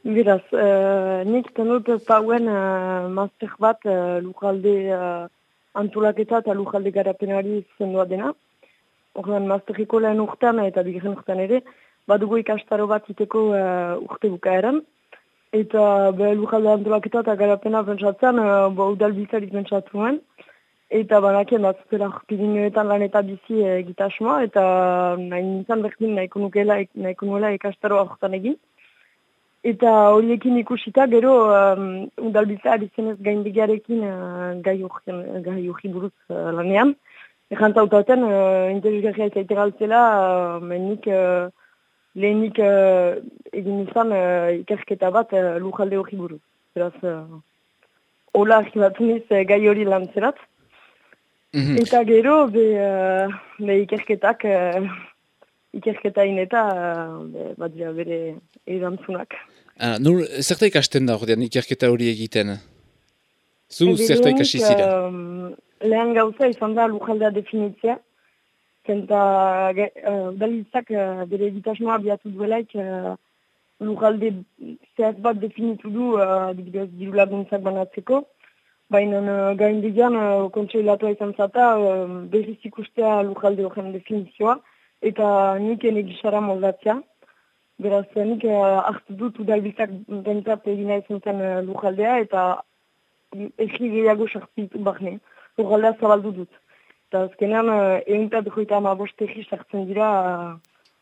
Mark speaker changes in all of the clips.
Speaker 1: Beraz, uh, nik tenut pauen uh, master bat uh, lujalde uh, antolaketa eta lujalde garapenari zendua dena. Horren masterriko lehen urtean eta bigarren urtean ere, badugu ikastaro bat iteko uh, urte bukaeran. Eta be, lujalde antolaketa eta garapena pentsatzen, uh, bo udal bizari pentsatuen. Eta banakien bat zutela Pirineoetan lan eta bizi egitasmoa, eta nahi nintzen berdin nahiko nukela, nahiko nuela ikastaro horretan egin. Eta horiekin ikusita, gero, um, udalbitza adizenez gaindigiarekin uh, gai hori buruz uh, lanean. Egan zautaten, uh, interesgarria izaitera altzela, uh, menik uh, lehenik uh, egin izan uh, ikerketa bat uh, lujalde hori buruz. Beraz, uh, hola argibatu niz uh, gai hori lan zerat. Mm -hmm. Eta gero, be, uh, be ikerketak, uh, ikerketa ineta, uh, bat dira bere erantzunak.
Speaker 2: Ah, nur, zerta ikasten da ordean ikerketa hori egiten? Zu Ebe zerta ikasi zira?
Speaker 1: Uh, lehen gauza izan da lujaldea definitzea. Zenta uh, balitzak uh, bere egitasmoa biatu duelaik uh, lujalde zehaz bat definitu du uh, dibidez diru laguntzak banatzeko. Baina uh, gain digan uh, kontseilatua izan zata uh, berriz ikustea lujalde horren definizioa eta nik enegisara moldatzea. Beraz, nik uh, hartu dut udalbiltzak bentzat egina izan zen uh, lujaldea eta egi gehiago sartzitu bahne. Lujaldea zabaldu dut. Eta azkenean, uh, eguntat joita ama boste egi sartzen dira uh,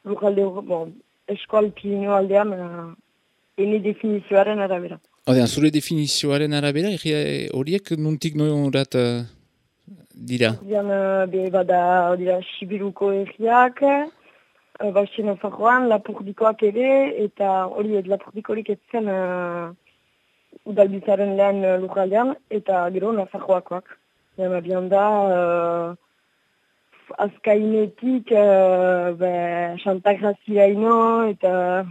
Speaker 1: lujalde bon, eskual pirinio aldean uh, ene definizioaren arabera.
Speaker 2: Odean, zure definizioaren arabera, horiek nuntik noen horat uh, dira?
Speaker 1: Odean, uh, be, bada, dira, Sibiruko egiak, Baixen Farroan, Lapurdikoak ere, eta hori Lapurdikorik ez zen uh, udalbizaren lehen uh, lujaldean, eta gero bian da, uh, azkainetik, uh, be, Santagrazia ino, eta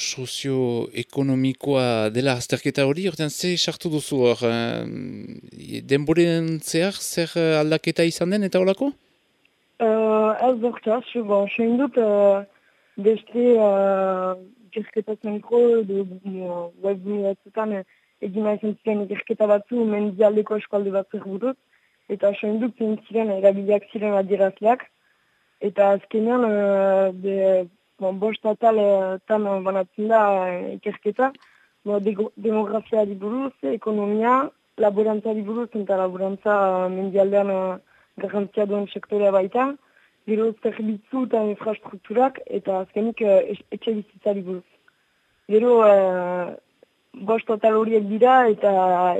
Speaker 2: sozioekonomikoa dela azterketa hori, ordean ze sartu duzu hor? Uh, denboren zehar, zer aldaketa izan den eta horako?
Speaker 1: Uh, ez bortaz, bon, sen dut uh, beste uh, ikerketa zenkro, webgune batzutan egina izan ziren ikerketa batzu mendialdeko eskualde bat buruz, eta sen dut ziren erabiliak ziren adierazleak, eta azkenean uh, bon, bost atal tan banatzen da eh, ikerketa, bon, demografia buruz, ekonomia, laborantza buruz, eta laborantza mendialdean uh, garrantzia duen sektorea baita, gero zerbitzu eta infrastrukturak, eta azkenik etxe bizitza buruz. Gero uh, bost atal horiek dira, eta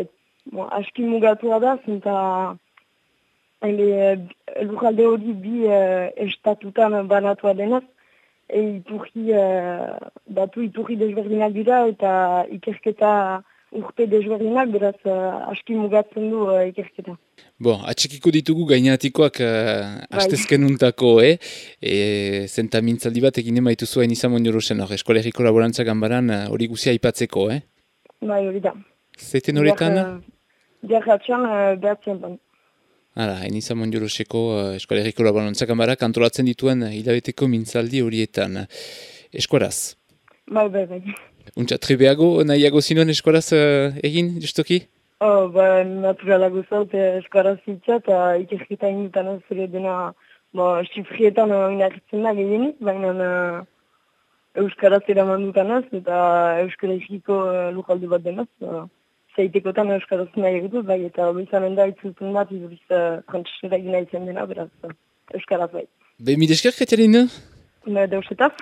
Speaker 1: et, bon, aski mugatua da, zenta lujalde hori bi uh, estatutan banatua denaz, e iturri, uh, batu iturri desberdinak dira eta ikerketa urte desberdinak, beraz uh, aski mugatzen du uh, ikerketa.
Speaker 2: Bon, atxekiko ditugu gainatikoak uh, astezken untako, eh? E, zenta mintzaldi bat egin emaitu zuen izan mondiorosen, hor, eskoleriko laborantzak gambaran hori uh, guzia aipatzeko, eh?
Speaker 1: Bai, hori da.
Speaker 2: Zeten horretan?
Speaker 1: Diarratxan, uh, behatzen ban.
Speaker 2: Hala, hain izan mondioroseko uh, eskoaleriko labanontzak amara kantolatzen dituen hilabeteko mintzaldi horietan. Eskoraz?
Speaker 1: Bai, bai, bai.
Speaker 2: Untxa, trebeago, nahiago zinuen eskoraz uh, egin, justoki?
Speaker 1: Oh, ba, naturalago zaut eskoraz zitza eta ikerketa indutan ez zure dena ba, xifrietan uh, inarritzen da gehienik, baina uh, euskaraz eraman dutan ez eta euskaraziko uh, lujaldu bat denaz. Uh zeitekotan euskaraz nahi egitu, bai, eta obizanen da itzultun bat, iduriz uh, egina izan dena, beraz, euskaraz bai.
Speaker 2: Be, mi deskerk, Katerina?
Speaker 1: Ne, deusetaz.